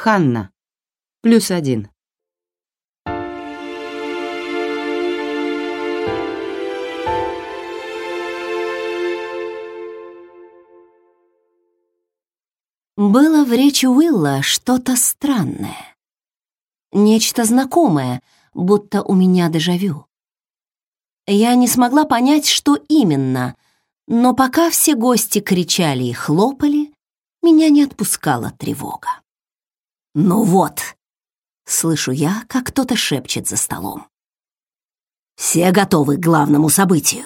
Ханна. Плюс один. Было в речи Уилла что-то странное. Нечто знакомое, будто у меня дежавю. Я не смогла понять, что именно, но пока все гости кричали и хлопали, меня не отпускала тревога. «Ну вот!» — слышу я, как кто-то шепчет за столом. «Все готовы к главному событию!»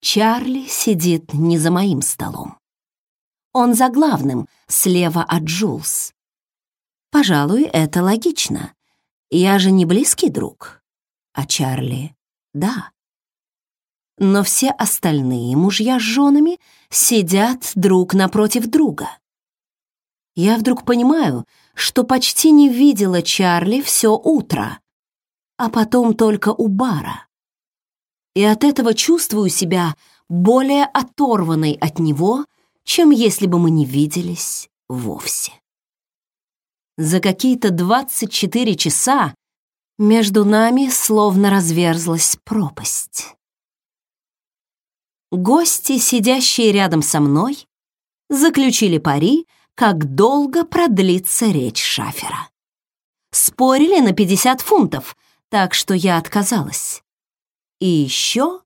Чарли сидит не за моим столом. Он за главным, слева от Джулс. Пожалуй, это логично. Я же не близкий друг. А Чарли — да. Но все остальные мужья с женами сидят друг напротив друга. Я вдруг понимаю, что почти не видела Чарли все утро, а потом только у бара. И от этого чувствую себя более оторванной от него, чем если бы мы не виделись вовсе. За какие-то 24 часа между нами словно разверзлась пропасть. Гости, сидящие рядом со мной, заключили пари, как долго продлится речь Шафера. Спорили на 50 фунтов, так что я отказалась. И еще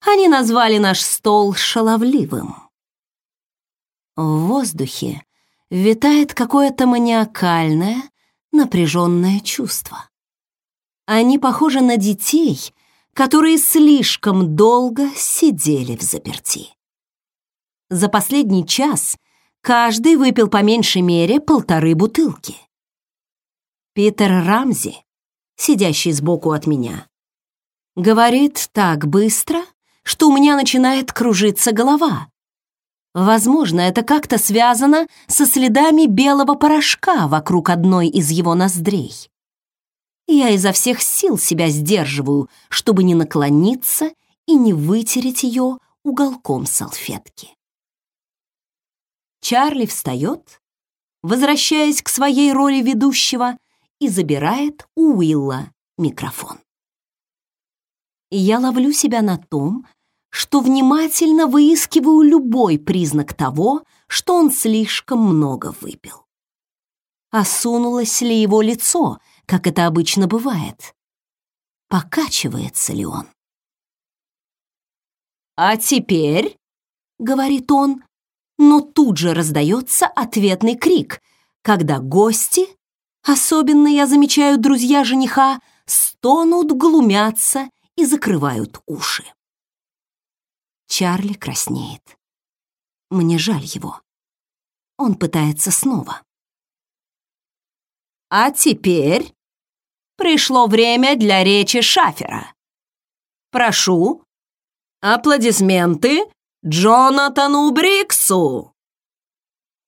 они назвали наш стол шаловливым. В воздухе витает какое-то маниакальное, напряженное чувство. Они похожи на детей, которые слишком долго сидели в заперти. За последний час каждый выпил по меньшей мере полторы бутылки. Питер Рамзи, сидящий сбоку от меня, говорит так быстро, что у меня начинает кружиться голова, Возможно, это как-то связано со следами белого порошка вокруг одной из его ноздрей. Я изо всех сил себя сдерживаю, чтобы не наклониться и не вытереть ее уголком салфетки. Чарли встает, возвращаясь к своей роли ведущего, и забирает у Уилла микрофон. я ловлю себя на том, что внимательно выискиваю любой признак того, что он слишком много выпил. Осунулось ли его лицо, как это обычно бывает? Покачивается ли он? «А теперь», — говорит он, но тут же раздается ответный крик, когда гости, особенно я замечаю друзья жениха, стонут, глумятся и закрывают уши. Чарли краснеет. Мне жаль его. Он пытается снова. А теперь пришло время для речи Шафера. Прошу, аплодисменты Джонатану Бриксу.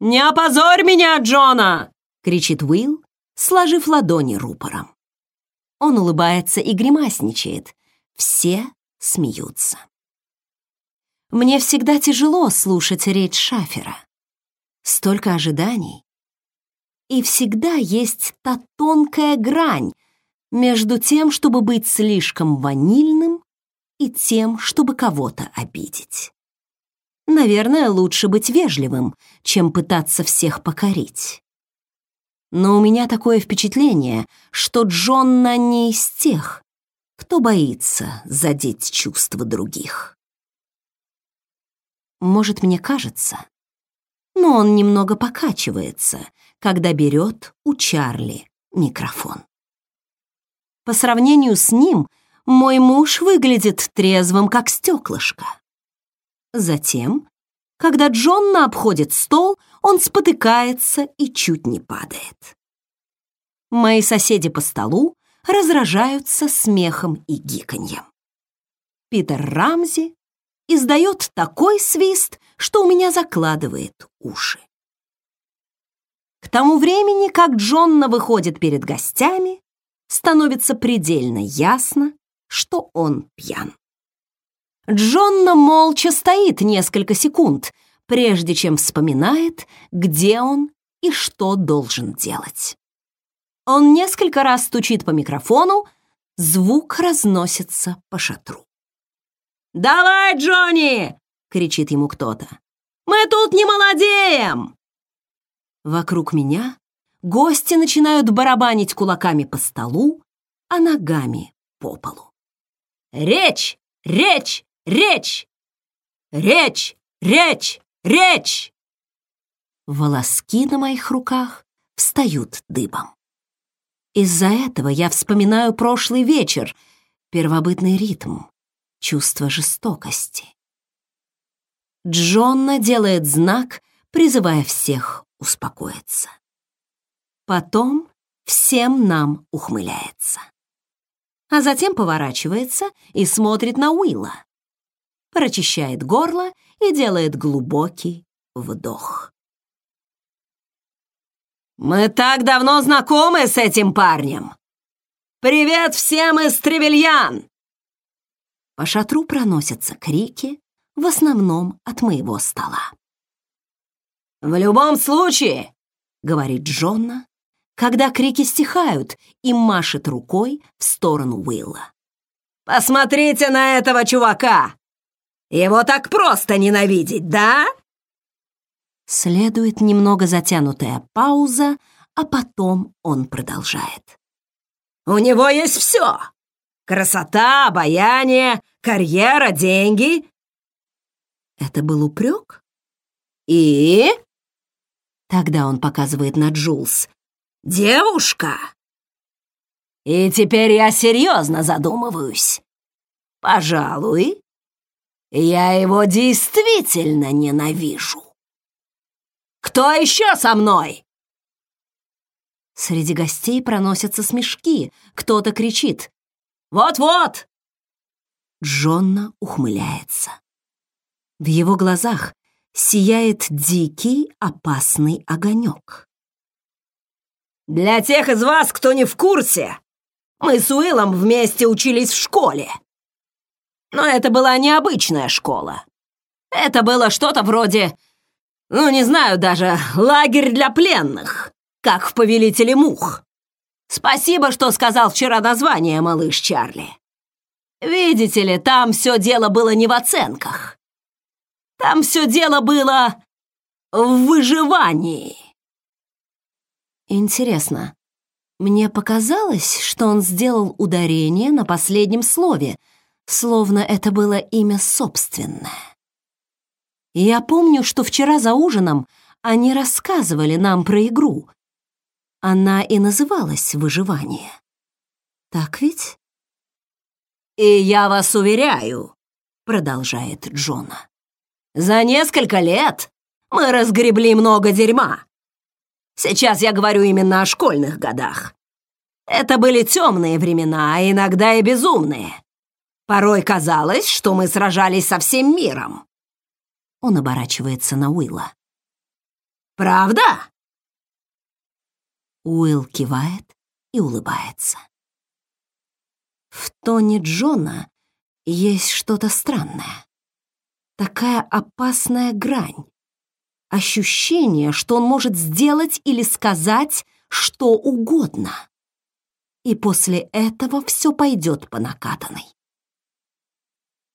«Не опозорь меня, Джона!» — кричит Уилл, сложив ладони рупором. Он улыбается и гримасничает. Все смеются. Мне всегда тяжело слушать речь Шафера. Столько ожиданий. И всегда есть та тонкая грань между тем, чтобы быть слишком ванильным, и тем, чтобы кого-то обидеть. Наверное, лучше быть вежливым, чем пытаться всех покорить. Но у меня такое впечатление, что Джонна не из тех, кто боится задеть чувства других. Может, мне кажется. Но он немного покачивается, когда берет у Чарли микрофон. По сравнению с ним, мой муж выглядит трезвым, как стеклышко. Затем, когда Джонна обходит стол, он спотыкается и чуть не падает. Мои соседи по столу разражаются смехом и гиканьем. Питер Рамзи издает такой свист, что у меня закладывает уши. К тому времени, как Джонна выходит перед гостями, становится предельно ясно, что он пьян. Джонна молча стоит несколько секунд, прежде чем вспоминает, где он и что должен делать. Он несколько раз стучит по микрофону, звук разносится по шатру. «Давай, Джонни!» — кричит ему кто-то. «Мы тут не молодеем!» Вокруг меня гости начинают барабанить кулаками по столу, а ногами по полу. «Речь! Речь! Речь! Речь! Речь! Речь!» Волоски на моих руках встают дыбом. Из-за этого я вспоминаю прошлый вечер, первобытный ритм, чувство жестокости. Джонна делает знак, призывая всех успокоиться. Потом всем нам ухмыляется. А затем поворачивается и смотрит на Уилла. Прочищает горло и делает глубокий вдох. «Мы так давно знакомы с этим парнем! Привет всем из Тревельян!» По шатру проносятся крики, в основном от моего стола. «В любом случае», — говорит Джонна, когда крики стихают и машет рукой в сторону Уилла. «Посмотрите на этого чувака! Его так просто ненавидеть, да?» Следует немного затянутая пауза, а потом он продолжает. «У него есть все! Красота, обаяние, карьера, деньги!» Это был упрек? «И?» Тогда он показывает на Джулс. «Девушка!» «И теперь я серьезно задумываюсь. Пожалуй, я его действительно ненавижу. Кто еще со мной?» Среди гостей проносятся смешки. Кто-то кричит. «Вот-вот!» Джонна ухмыляется. В его глазах сияет дикий, опасный огонек. «Для тех из вас, кто не в курсе, мы с Уиллом вместе учились в школе. Но это была необычная школа. Это было что-то вроде, ну, не знаю даже, лагерь для пленных, как в «Повелителе мух». Спасибо, что сказал вчера название, малыш Чарли. Видите ли, там все дело было не в оценках. Там все дело было в выживании. Интересно, мне показалось, что он сделал ударение на последнем слове, словно это было имя собственное. Я помню, что вчера за ужином они рассказывали нам про игру. Она и называлась «Выживание». Так ведь? «И я вас уверяю», — продолжает Джона, за несколько лет мы разгребли много дерьма. Сейчас я говорю именно о школьных годах. Это были темные времена, а иногда и безумные. Порой казалось, что мы сражались со всем миром. Он оборачивается на Уилла. «Правда?» Уилл кивает и улыбается. В тоне Джона есть что-то странное такая опасная грань. Ощущение, что он может сделать или сказать что угодно. И после этого все пойдет по накатанной.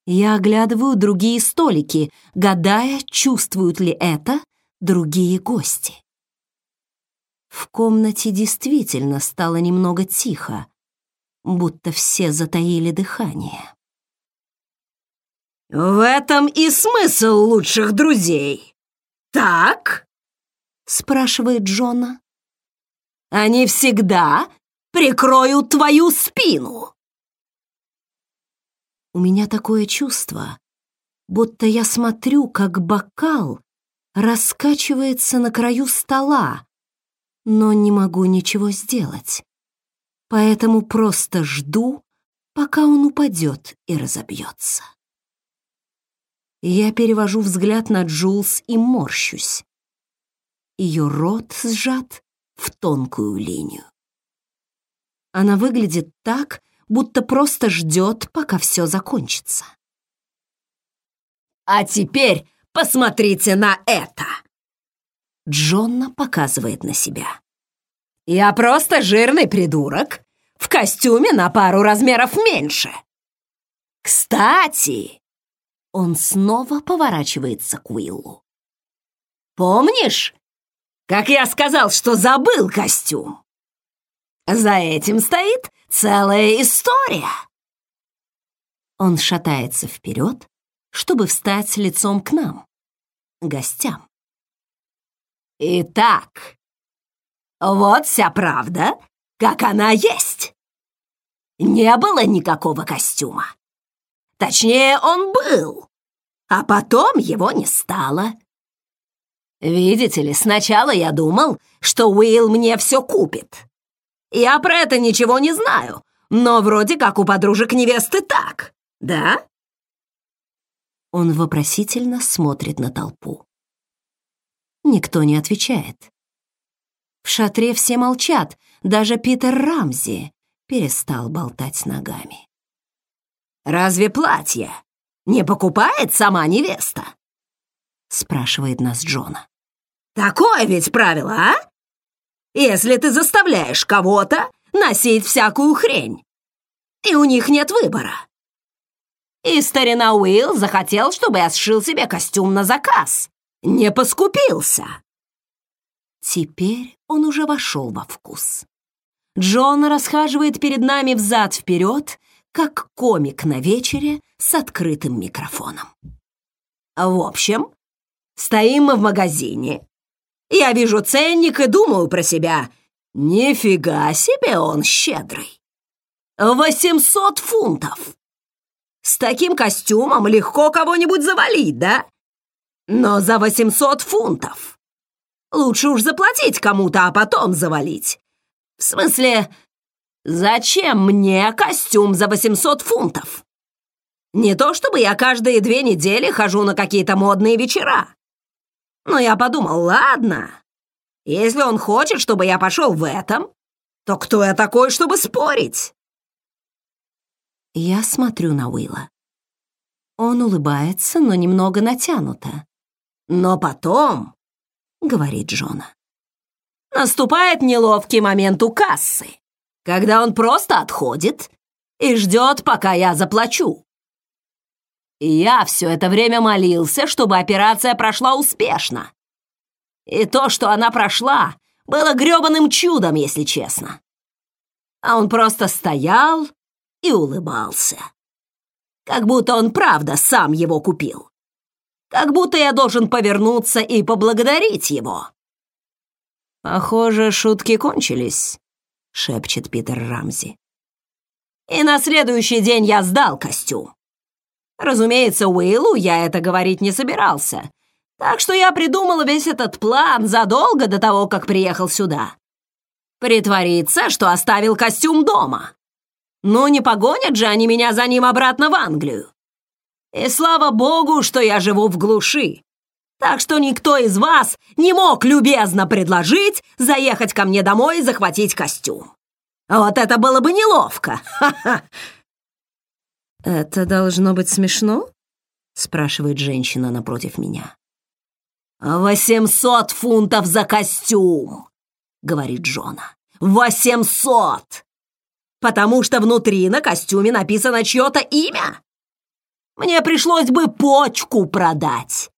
Я оглядываю другие столики, гадая, чувствуют ли это другие гости. В комнате действительно стало немного тихо, будто все затаили дыхание. В этом и смысл лучших друзей. Так? спрашивает Джона. Они всегда прикроют твою спину. У меня такое чувство, будто я смотрю, как бокал раскачивается на краю стола, но не могу ничего сделать. Поэтому просто жду, пока он упадет и разобьется. Я перевожу взгляд на Джулс и морщусь. Ее рот сжат в тонкую линию. Она выглядит так, будто просто ждет, пока все закончится. «А теперь посмотрите на это!» Джонна показывает на себя. «Я просто жирный придурок в костюме на пару размеров меньше. Кстати, он снова поворачивается к Уиллу. Помнишь, как я сказал, что забыл костюм? За этим стоит целая история. Он шатается вперед, чтобы встать лицом к нам, гостям. Итак, вот вся правда, как она есть. Не было никакого костюма. Точнее, он был, а потом его не стало. Видите ли, сначала я думал, что Уилл мне все купит. Я про это ничего не знаю, но вроде как у подружек невесты так, да? Он вопросительно смотрит на толпу. Никто не отвечает. В шатре все молчат, даже Питер Рамзи перестал болтать ногами. «Разве платье не покупает сама невеста?» спрашивает нас Джона. «Такое ведь правило, а? Если ты заставляешь кого-то носить всякую хрень, и у них нет выбора. И старина Уилл захотел, чтобы я сшил себе костюм на заказ. Не поскупился. Теперь он уже вошел во вкус. Джон расхаживает перед нами взад-вперед, как комик на вечере с открытым микрофоном. В общем, стоим мы в магазине. Я вижу ценник и думаю про себя, нифига себе он щедрый. Восемьсот фунтов. С таким костюмом легко кого-нибудь завалить, да? Но за восемьсот фунтов Лучше уж заплатить кому-то, а потом завалить. В смысле, зачем мне костюм за 800 фунтов? Не то чтобы я каждые две недели хожу на какие-то модные вечера. Но я подумал, ладно, если он хочет, чтобы я пошел в этом, то кто я такой, чтобы спорить? Я смотрю на Уилла. Он улыбается, но немного натянуто. Но потом — говорит Джона. Наступает неловкий момент у кассы, когда он просто отходит и ждет, пока я заплачу. И я все это время молился, чтобы операция прошла успешно. И то, что она прошла, было грёбаным чудом, если честно. А он просто стоял и улыбался. Как будто он правда сам его купил. Как будто я должен повернуться и поблагодарить его. Похоже, шутки кончились, шепчет Питер Рамзи. И на следующий день я сдал костюм. Разумеется, Уиллу я это говорить не собирался, так что я придумал весь этот план задолго до того, как приехал сюда. Притвориться, что оставил костюм дома. Ну, не погонят же они меня за ним обратно в Англию. И слава богу, что я живу в глуши. Так что никто из вас не мог любезно предложить заехать ко мне домой и захватить костюм. Вот это было бы неловко. Ха-ха. Это должно быть смешно? спрашивает женщина напротив меня. «Восемьсот фунтов за костюм!» — говорит Джона. «Восемьсот! Потому что внутри на костюме написано чье-то имя. Мне пришлось бы почку продать.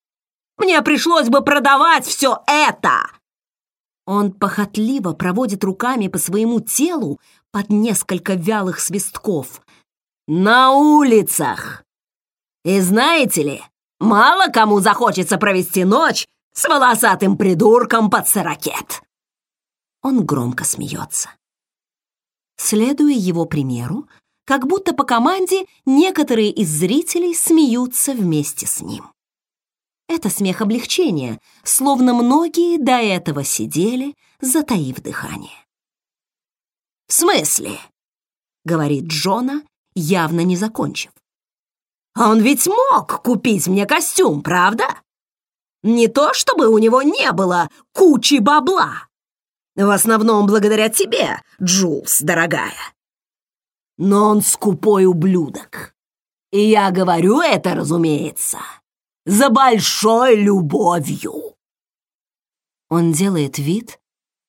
Мне пришлось бы продавать все это. Он похотливо проводит руками по своему телу под несколько вялых свистков. На улицах. И знаете ли, мало кому захочется провести ночь с волосатым придурком под сорокет. Он громко смеется. Следуя его примеру, как будто по команде некоторые из зрителей смеются вместе с ним. Это смех облегчения, словно многие до этого сидели, затаив дыхание. «В смысле?» — говорит Джона, явно не закончив. «А он ведь мог купить мне костюм, правда? Не то, чтобы у него не было кучи бабла. В основном благодаря тебе, Джулс, дорогая но он скупой ублюдок. И я говорю это, разумеется, за большой любовью. Он делает вид,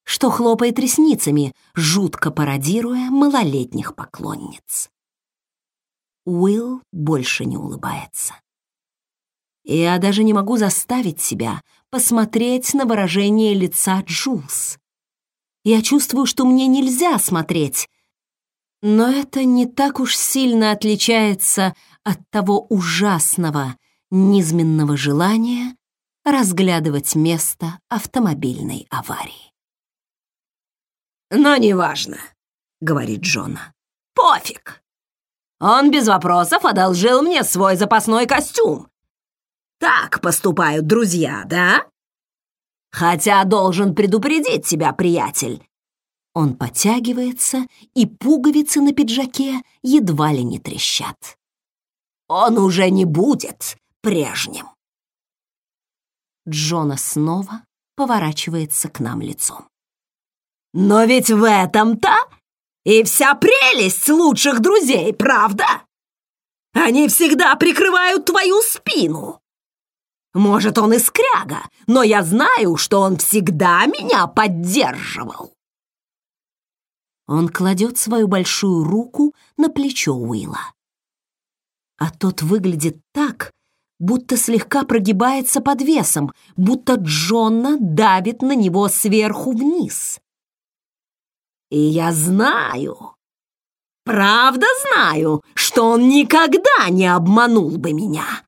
что хлопает ресницами, жутко пародируя малолетних поклонниц. Уилл больше не улыбается. Я даже не могу заставить себя посмотреть на выражение лица Джулс. Я чувствую, что мне нельзя смотреть, но это не так уж сильно отличается от того ужасного, низменного желания разглядывать место автомобильной аварии. «Но неважно», — говорит Джона. «Пофиг. Он без вопросов одолжил мне свой запасной костюм. Так поступают друзья, да? Хотя должен предупредить тебя, приятель. Он потягивается, и пуговицы на пиджаке едва ли не трещат. Он уже не будет прежним. Джона снова поворачивается к нам лицом. Но ведь в этом-то и вся прелесть лучших друзей, правда? Они всегда прикрывают твою спину. Может, он и скряга, но я знаю, что он всегда меня поддерживал. Он кладет свою большую руку на плечо Уилла. А тот выглядит так, будто слегка прогибается под весом, будто Джонна давит на него сверху вниз. И я знаю, правда знаю, что он никогда не обманул бы меня.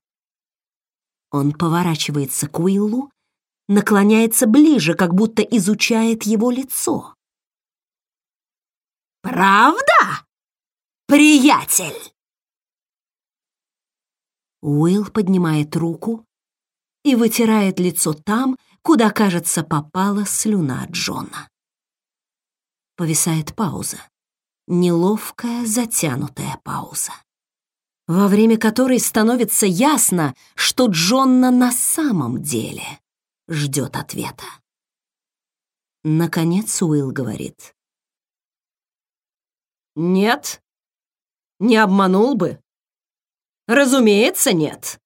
Он поворачивается к Уиллу, наклоняется ближе, как будто изучает его лицо. «Правда, приятель?» Уилл поднимает руку и вытирает лицо там, куда, кажется, попала слюна Джона. Повисает пауза. Неловкая, затянутая пауза, во время которой становится ясно, что Джонна на самом деле ждет ответа. Наконец Уилл говорит. «Нет, не обманул бы. Разумеется, нет».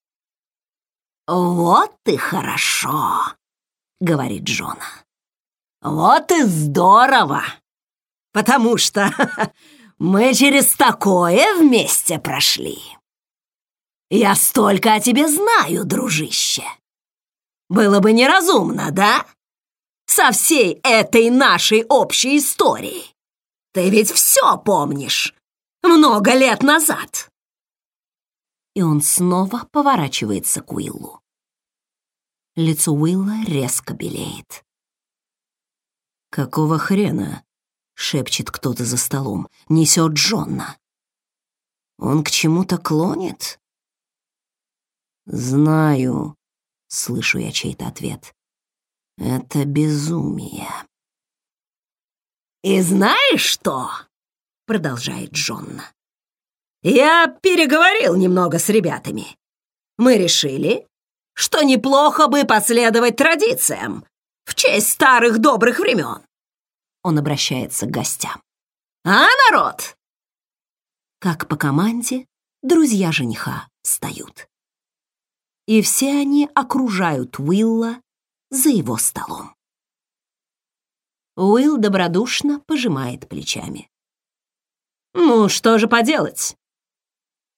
«Вот и хорошо», — говорит Джона. «Вот и здорово!» Потому что мы через такое вместе прошли. Я столько о тебе знаю, дружище. Было бы неразумно, да? Со всей этой нашей общей историей. Ты ведь все помнишь. Много лет назад. И он снова поворачивается к Уиллу. Лицо Уилла резко белеет. «Какого хрена?» Шепчет кто-то за столом, несет Джонна. Он к чему-то клонит? Знаю, слышу я чей-то ответ. Это безумие. И знаешь что? продолжает Джонна. Я переговорил немного с ребятами. Мы решили, что неплохо бы последовать традициям в честь старых добрых времен. Он обращается к гостям. «А, народ!» Как по команде, друзья жениха встают. И все они окружают Уилла за его столом. Уилл добродушно пожимает плечами. «Ну, что же поделать?»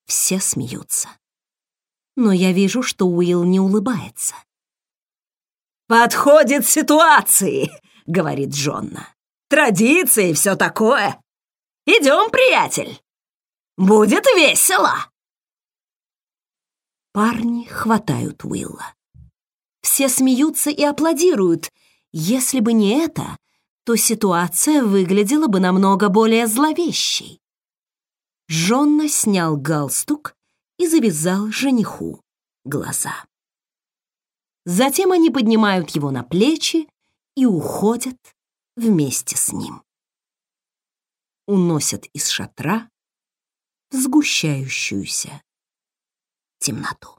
Все смеются. Но я вижу, что Уилл не улыбается. «Подходит ситуации», — говорит Джонна традиции и все такое. Идем, приятель. Будет весело. Парни хватают Уилла. Все смеются и аплодируют. Если бы не это, то ситуация выглядела бы намного более зловещей. Джонна снял галстук и завязал жениху глаза. Затем они поднимают его на плечи и уходят вместе с ним. Уносят из шатра в сгущающуюся темноту.